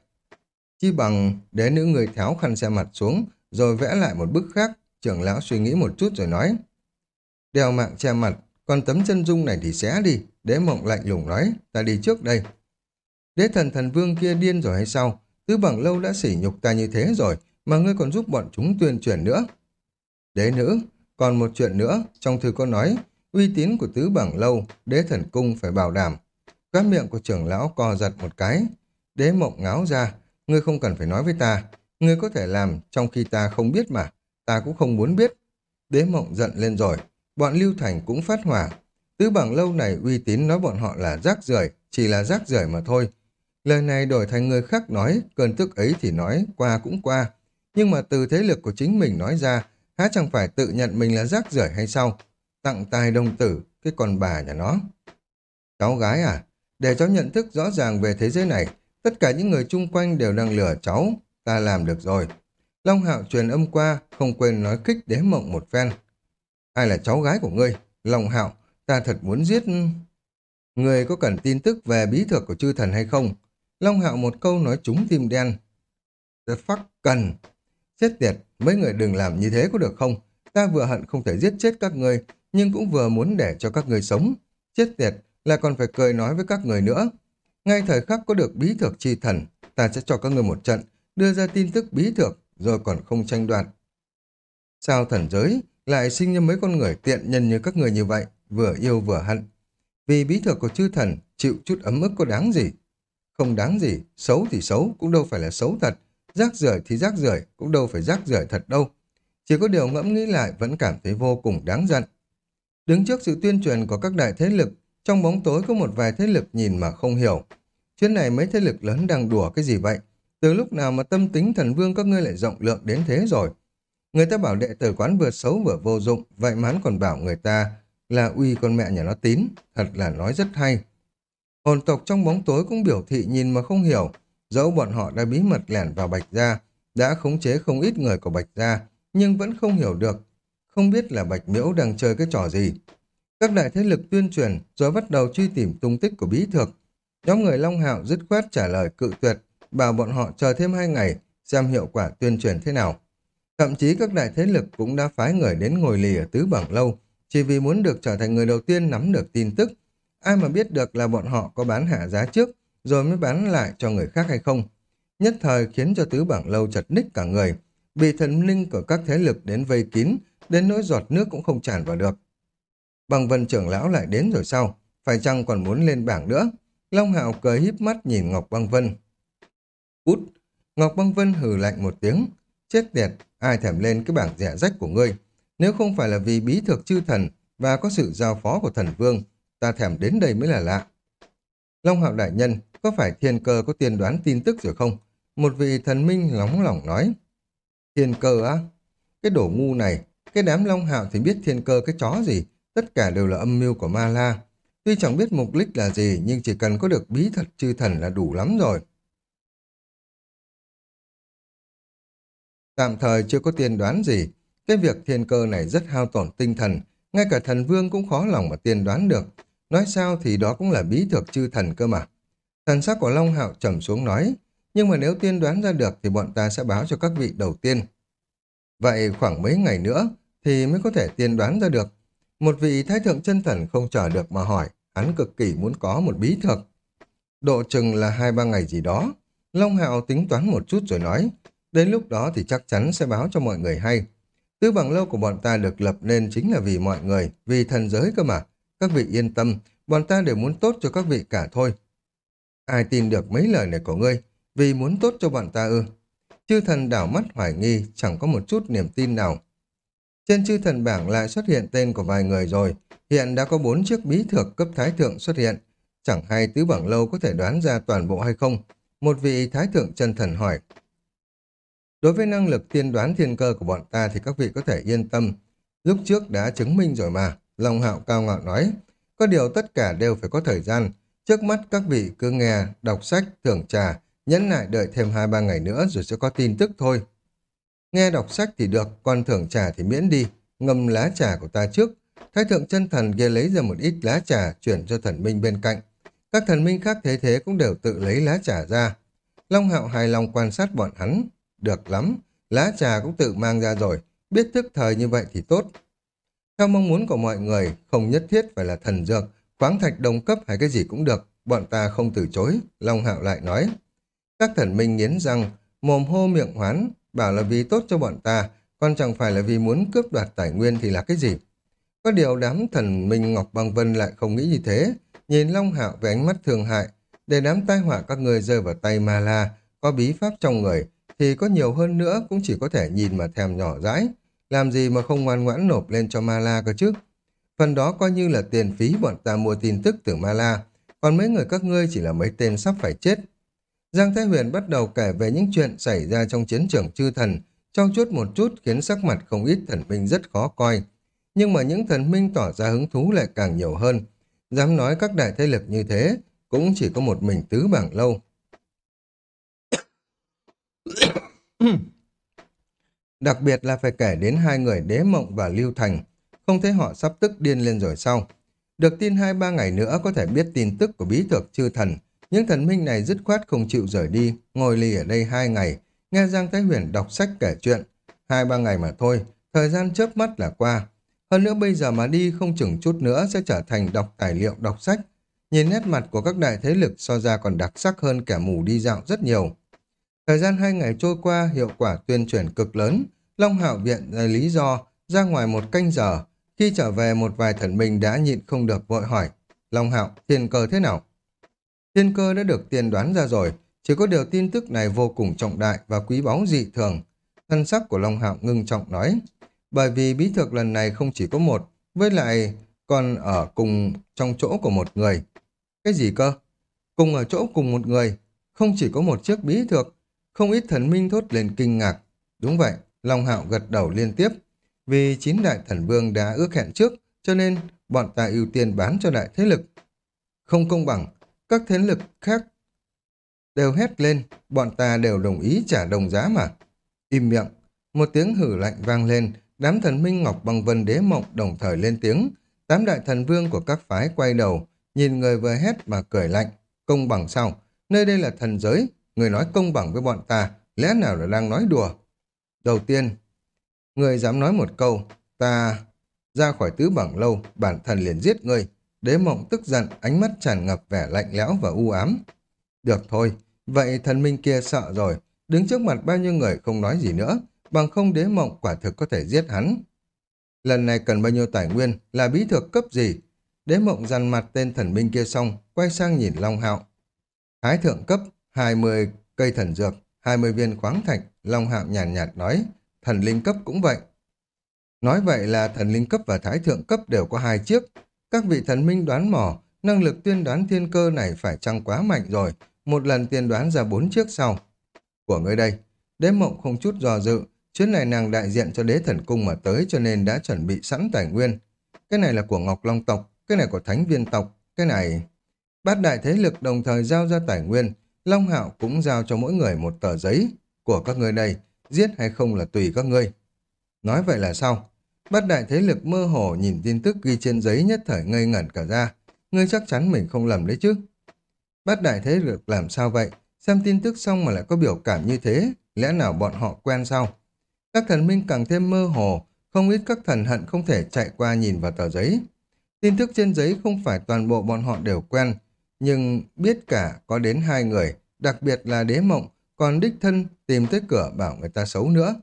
Chi bằng để nữ người tháo khăn xe mặt xuống, rồi vẽ lại một bức khác. Trưởng lão suy nghĩ một chút rồi nói. Đeo mạng che mặt, còn tấm chân dung này thì xé đi. Đế mộng lạnh lùng nói, ta đi trước đây. Đế thần thần vương kia điên rồi hay sao? Tứ bằng lâu đã sỉ nhục ta như thế rồi, mà ngươi còn giúp bọn chúng tuyên truyền nữa. Đế nữ, còn một chuyện nữa, trong thư có nói, uy tín của tứ bằng lâu, đế thần cung phải bảo đảm. Các miệng của trưởng lão co giật một cái. Đế mộng ngáo ra, ngươi không cần phải nói với ta, ngươi có thể làm trong khi ta không biết mà, ta cũng không muốn biết. Đế mộng giận lên rồi, bọn Lưu Thành cũng phát hỏa. Tứ bằng lâu này uy tín nói bọn họ là rác rưởi, chỉ là rác rưởi mà thôi. Lời này đổi thành người khác nói, cơn tức ấy thì nói, qua cũng qua. Nhưng mà từ thế lực của chính mình nói ra, há chẳng phải tự nhận mình là rác rưởi hay sao? Tặng tài đồng tử, cái con bà nhà nó. Cháu gái à, để cháu nhận thức rõ ràng về thế giới này, tất cả những người chung quanh đều đang lừa cháu, ta làm được rồi. Long Hạo truyền âm qua, không quên nói kích đế mộng một phen. Ai là cháu gái của ngươi? Long Hạo, ta thật muốn giết... Người có cần tin tức về bí thuật của chư thần hay không? Long Hạo một câu nói trúng tim đen. The fuck cần. Chết tiệt, mấy người đừng làm như thế có được không? Ta vừa hận không thể giết chết các người, nhưng cũng vừa muốn để cho các người sống. Chết tiệt, là còn phải cười nói với các người nữa. Ngay thời khắc có được bí thược chi thần, ta sẽ cho các người một trận, đưa ra tin tức bí thược, rồi còn không tranh đoạt. Sao thần giới lại sinh ra mấy con người tiện nhân như các người như vậy, vừa yêu vừa hận? Vì bí thược của chư thần, chịu chút ấm ức có đáng gì? Không đáng gì, xấu thì xấu, cũng đâu phải là xấu thật. Rác rưởi thì rác rưởi, cũng đâu phải rác rưởi thật đâu. Chỉ có điều ngẫm nghĩ lại vẫn cảm thấy vô cùng đáng giận. Đứng trước sự tuyên truyền của các đại thế lực, trong bóng tối có một vài thế lực nhìn mà không hiểu. Chuyến này mấy thế lực lớn đang đùa cái gì vậy? Từ lúc nào mà tâm tính thần vương các ngươi lại rộng lượng đến thế rồi? Người ta bảo đệ tử quán vừa xấu vừa vô dụng, vậy mà hắn còn bảo người ta là uy con mẹ nhà nó tín. Thật là nói rất hay. Hồn tộc trong bóng tối cũng biểu thị nhìn mà không hiểu, dẫu bọn họ đã bí mật lẻn vào Bạch Gia, đã khống chế không ít người của Bạch Gia, nhưng vẫn không hiểu được, không biết là Bạch Miễu đang chơi cái trò gì. Các đại thế lực tuyên truyền rồi bắt đầu truy tìm tung tích của bí thược. Nhóm người Long Hạo dứt khoát trả lời cự tuyệt, bảo bọn họ chờ thêm hai ngày, xem hiệu quả tuyên truyền thế nào. Thậm chí các đại thế lực cũng đã phái người đến ngồi lì ở tứ bảng lâu, chỉ vì muốn được trở thành người đầu tiên nắm được tin tức, Ai mà biết được là bọn họ có bán hạ giá trước, rồi mới bán lại cho người khác hay không. Nhất thời khiến cho tứ bảng lâu chật ních cả người, bị thần linh của các thế lực đến vây kín, đến nỗi giọt nước cũng không tràn vào được. Bằng vân trưởng lão lại đến rồi sao? Phải chăng còn muốn lên bảng nữa? Long Hạo cười híp mắt nhìn Ngọc Băng Vân. Út! Ngọc Băng Vân hừ lạnh một tiếng. Chết tiệt, ai thèm lên cái bảng rẻ rách của ngươi? Nếu không phải là vì bí thực chư thần và có sự giao phó của thần vương, ta thèm đến đây mới là lạ. Long hạo đại nhân, có phải thiên cơ có tiên đoán tin tức rồi không? Một vị thần minh lóng lỏng nói. Thiên cơ á? Cái đổ ngu này, cái đám long hạo thì biết thiên cơ cái chó gì, tất cả đều là âm mưu của ma la. Tuy chẳng biết mục đích là gì, nhưng chỉ cần có được bí thật chư thần là đủ lắm rồi. Tạm thời chưa có tiên đoán gì, cái việc thiên cơ này rất hao tổn tinh thần, ngay cả thần vương cũng khó lòng mà tiên đoán được. Nói sao thì đó cũng là bí thực chư thần cơ mà. Thần sắc của Long Hạo trầm xuống nói, nhưng mà nếu tiên đoán ra được thì bọn ta sẽ báo cho các vị đầu tiên. Vậy khoảng mấy ngày nữa thì mới có thể tiên đoán ra được. Một vị thái thượng chân thần không chờ được mà hỏi, hắn cực kỳ muốn có một bí thực. Độ chừng là hai ba ngày gì đó. Long Hạo tính toán một chút rồi nói, đến lúc đó thì chắc chắn sẽ báo cho mọi người hay. Tứ bằng lâu của bọn ta được lập nên chính là vì mọi người, vì thần giới cơ mà. Các vị yên tâm, bọn ta đều muốn tốt cho các vị cả thôi. Ai tin được mấy lời này của ngươi, vì muốn tốt cho bọn ta ư. Chư thần đảo mắt hoài nghi, chẳng có một chút niềm tin nào. Trên chư thần bảng lại xuất hiện tên của vài người rồi, hiện đã có bốn chiếc bí thược cấp thái thượng xuất hiện. Chẳng hay tứ bảng lâu có thể đoán ra toàn bộ hay không? Một vị thái thượng chân thần hỏi. Đối với năng lực tiên đoán thiên cơ của bọn ta thì các vị có thể yên tâm. Lúc trước đã chứng minh rồi mà, Long Hạo cao ngạo nói. Có điều tất cả đều phải có thời gian. Trước mắt các vị cứ nghe, đọc sách, thưởng trà, nhẫn nại đợi thêm 2-3 ngày nữa rồi sẽ có tin tức thôi. Nghe đọc sách thì được, còn thưởng trà thì miễn đi, ngâm lá trà của ta trước. Thái thượng chân thần kia lấy ra một ít lá trà chuyển cho thần minh bên cạnh. Các thần minh khác thế thế cũng đều tự lấy lá trà ra. Long hạo hài lòng quan sát bọn hắn. Được lắm, lá trà cũng tự mang ra rồi, biết thức thời như vậy thì tốt. Theo mong muốn của mọi người, không nhất thiết phải là thần dược, khoáng thạch đồng cấp hay cái gì cũng được, bọn ta không từ chối, Long Hạo lại nói. Các thần minh nghiến răng, mồm hô miệng hoán, bảo là vì tốt cho bọn ta, còn chẳng phải là vì muốn cướp đoạt tài nguyên thì là cái gì. Có điều đám thần minh Ngọc Băng Vân lại không nghĩ như thế, nhìn Long Hạo với ánh mắt thương hại, để đám tai họa các người rơi vào tay Ma La, có bí pháp trong người, thì có nhiều hơn nữa cũng chỉ có thể nhìn mà thèm nhỏ dãi, làm gì mà không ngoan ngoãn nộp lên cho Ma La cơ chứ. Phần đó coi như là tiền phí bọn ta mua tin tức từ Ma La, còn mấy người các ngươi chỉ là mấy tên sắp phải chết. Giang Thái Huyền bắt đầu kể về những chuyện xảy ra trong chiến trường chư thần, trong chút một chút khiến sắc mặt không ít thần minh rất khó coi. Nhưng mà những thần minh tỏ ra hứng thú lại càng nhiều hơn. Dám nói các đại thế lực như thế, cũng chỉ có một mình tứ bảng lâu. Đặc biệt là phải kể đến hai người Đế Mộng và Lưu Thành, không thấy họ sắp tức điên lên rồi sao? Được tin hai ba ngày nữa có thể biết tin tức của bí thực chư thần, những thần minh này dứt khoát không chịu rời đi, ngồi lì ở đây hai ngày, nghe Giang Thái Huyền đọc sách kể chuyện. Hai ba ngày mà thôi, thời gian chớp mắt là qua. Hơn nữa bây giờ mà đi không chừng chút nữa sẽ trở thành đọc tài liệu đọc sách. Nhìn nét mặt của các đại thế lực so ra còn đặc sắc hơn kẻ mù đi dạo rất nhiều. Thời gian hai ngày trôi qua, hiệu quả tuyên truyền cực lớn. Long Hạo viện là lý do ra ngoài một canh giờ. Khi trở về một vài thần minh đã nhịn không được vội hỏi. Long Hạo, thiên cơ thế nào? Thiên cơ đã được tiên đoán ra rồi, chỉ có điều tin tức này vô cùng trọng đại và quý báu dị thường. Thân sắc của Long Hạo ngưng trọng nói, bởi vì bí thực lần này không chỉ có một, với lại còn ở cùng trong chỗ của một người. Cái gì cơ? Cùng ở chỗ cùng một người, không chỉ có một chiếc bí thực, không ít thần minh thốt lên kinh ngạc. Đúng vậy, Long Hạo gật đầu liên tiếp. Vì chín đại thần vương đã ước hẹn trước, cho nên bọn ta ưu tiên bán cho đại thế lực. Không công bằng, các thế lực khác đều hét lên, bọn ta đều đồng ý trả đồng giá mà. Im miệng, một tiếng hử lạnh vang lên, đám thần minh Ngọc Bằng Vân Đế Mộng đồng thời lên tiếng. Tám đại thần vương của các phái quay đầu, nhìn người vừa hét mà cười lạnh. Công bằng sao? Nơi đây là thần giới, người nói công bằng với bọn ta, lẽ nào là đang nói đùa? Đầu tiên, người dám nói một câu, ta ra khỏi tứ bằng lâu, bản thân liền giết người. Đế mộng tức giận, ánh mắt tràn ngập vẻ lạnh lẽo và u ám. Được thôi, vậy thần minh kia sợ rồi, đứng trước mặt bao nhiêu người không nói gì nữa, bằng không đế mộng quả thực có thể giết hắn. Lần này cần bao nhiêu tài nguyên, là bí thực cấp gì? Đế mộng dằn mặt tên thần minh kia xong, quay sang nhìn Long Hạo. Thái thượng cấp, 20 cây thần dược, 20 viên khoáng thạch, Long Hạo nhàn nhạt, nhạt nói, thần linh cấp cũng vậy. Nói vậy là thần linh cấp và thái thượng cấp đều có hai chiếc, các vị thần minh đoán mò, năng lực tiên đoán thiên cơ này phải chăng quá mạnh rồi, một lần tiên đoán ra bốn chiếc sau. Của người đây, đế mộng không chút dò dự, chuyến này nàng đại diện cho đế thần cung mà tới cho nên đã chuẩn bị sẵn tài nguyên. Cái này là của Ngọc Long tộc, cái này của Thánh Viên tộc, cái này... Bát đại thế lực đồng thời giao ra tài nguyên, Long Hạo cũng giao cho mỗi người một tờ giấy của các người đây, giết hay không là tùy các ngươi. Nói vậy là sao? Bát đại thế lực mơ hồ nhìn tin tức ghi trên giấy nhất thời ngây ngẩn cả ra. Ngươi chắc chắn mình không lầm đấy chứ. Bát đại thế lực làm sao vậy? Xem tin tức xong mà lại có biểu cảm như thế. Lẽ nào bọn họ quen sao? Các thần minh càng thêm mơ hồ. Không ít các thần hận không thể chạy qua nhìn vào tờ giấy. Tin tức trên giấy không phải toàn bộ bọn họ đều quen. Nhưng biết cả có đến hai người, đặc biệt là đế mộng, còn đích thân tìm tới cửa bảo người ta xấu nữa.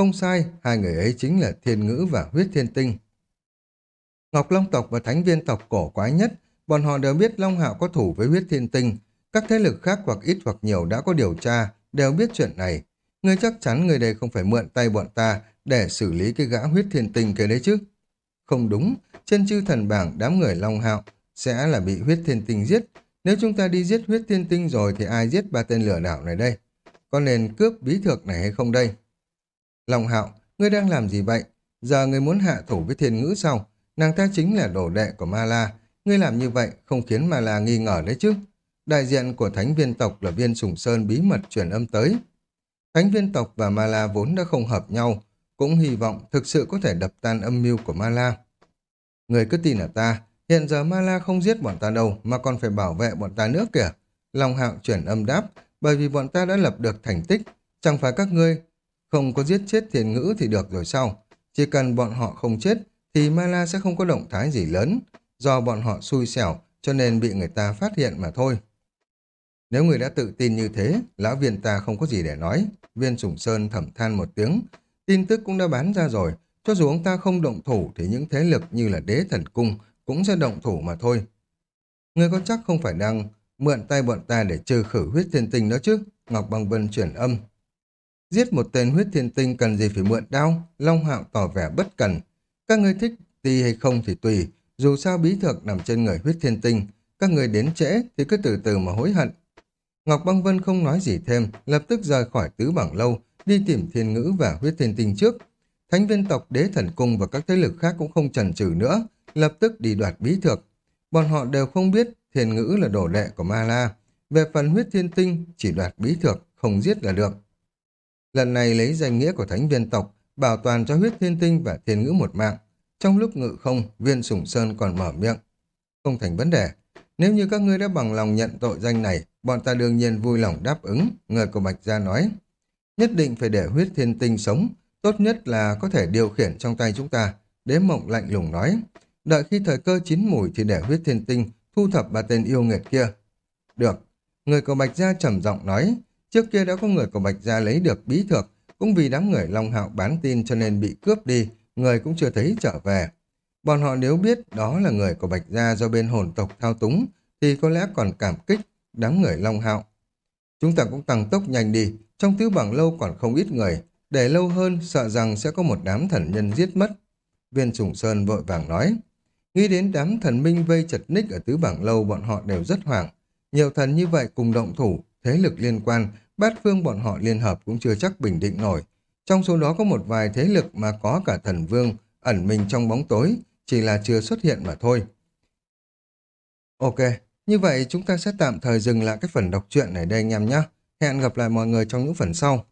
Không sai, hai người ấy chính là thiên ngữ và huyết thiên tinh. Ngọc Long tộc và thánh viên tộc cổ quái nhất, bọn họ đều biết Long Hạo có thủ với huyết thiên tinh. Các thế lực khác hoặc ít hoặc nhiều đã có điều tra, đều biết chuyện này. Người chắc chắn người đây không phải mượn tay bọn ta để xử lý cái gã huyết thiên tinh kia đấy chứ. Không đúng, trên chư thần bảng đám người Long Hạo sẽ là bị huyết thiên tinh giết. Nếu chúng ta đi giết huyết thiên tinh rồi thì ai giết ba tên lửa đảo này đây? có nên cướp bí thược này hay không đây? Long Hạo, ngươi đang làm gì vậy? Giờ ngươi muốn hạ thủ với thiên ngữ sao? Nàng ta chính là đồ đệ của Ma La. Ngươi làm như vậy không khiến Ma La nghi ngờ đấy chứ. Đại diện của thánh viên tộc là viên sùng sơn bí mật truyền âm tới. Thánh viên tộc và Ma La vốn đã không hợp nhau, cũng hy vọng thực sự có thể đập tan âm mưu của Ma La. Người cứ tin ở ta, hiện giờ Ma La không giết bọn ta đâu mà còn phải bảo vệ bọn ta nữa kìa. Long Hạo chuyển âm đáp, bởi vì bọn ta đã lập được thành tích, chẳng phải các ngươi không có giết chết thiền ngữ thì được rồi sao? Chỉ cần bọn họ không chết thì Ma La sẽ không có động thái gì lớn, do bọn họ xui xẻo cho nên bị người ta phát hiện mà thôi. Nếu người đã tự tin như thế, lão viên ta không có gì để nói. Viên sùng Sơn thẩm than một tiếng. Tin tức cũng đã bán ra rồi. Cho dù ông ta không động thủ thì những thế lực như là đế thần cung cũng sẽ động thủ mà thôi. Người có chắc không phải đang mượn tay bọn ta để trừ khử huyết thiên tinh đó chứ? Ngọc Bằng Vân chuyển âm. Giết một tên huyết thiên tinh cần gì phải mượn đao? Long Hạo tỏ vẻ bất cần. Các người thích ti hay không thì tùy. Dù sao bí thực nằm trên người huyết thiên tinh. Các người đến trễ thì cứ từ từ mà hối hận. Ngọc Băng Vân không nói gì thêm, lập tức rời khỏi tứ bảng lâu, đi tìm thiên ngữ và huyết thiên tinh trước. Thánh viên tộc đế thần cung và các thế lực khác cũng không chần chừ nữa, lập tức đi đoạt bí thược. Bọn họ đều không biết thiên ngữ là đồ đệ của Ma La. Về phần huyết thiên tinh, chỉ đoạt bí thược, không giết là được. Lần này lấy danh nghĩa của thánh viên tộc, bảo toàn cho huyết thiên tinh và thiên ngữ một mạng. Trong lúc ngự không, viên sủng sơn còn mở miệng. Không thành vấn đề. Nếu như các ngươi đã bằng lòng nhận tội danh này, bọn ta đương nhiên vui lòng đáp ứng, người của Bạch Gia nói. Nhất định phải để huyết thiên tinh sống, tốt nhất là có thể điều khiển trong tay chúng ta. Đế mộng lạnh lùng nói. Đợi khi thời cơ chín mùi thì để huyết thiên tinh thu thập ba tên yêu nghiệt kia. Được. Người của Bạch Gia trầm giọng nói. Trước kia đã có người của Bạch Gia lấy được bí thược, cũng vì đám người Long Hạo bán tin cho nên bị cướp đi, người cũng chưa thấy trở về. Bọn họ nếu biết đó là người của Bạch Gia do bên hồn tộc thao túng, thì có lẽ còn cảm kích đám người Long Hạo. Chúng ta cũng tăng tốc nhanh đi, trong tứ bảng lâu còn không ít người, để lâu hơn sợ rằng sẽ có một đám thần nhân giết mất. Viên Trùng Sơn vội vàng nói, nghĩ đến đám thần minh vây chật ních ở tứ bảng lâu bọn họ đều rất hoảng. Nhiều thần như vậy cùng động thủ, thế lực liên quan, bát phương bọn họ liên hợp cũng chưa chắc bình định nổi. Trong số đó có một vài thế lực mà có cả thần vương ẩn mình trong bóng tối, chỉ là chưa xuất hiện mà thôi. Ok, như vậy chúng ta sẽ tạm thời dừng lại cái phần đọc truyện này đây anh em nhé. Hẹn gặp lại mọi người trong những phần sau.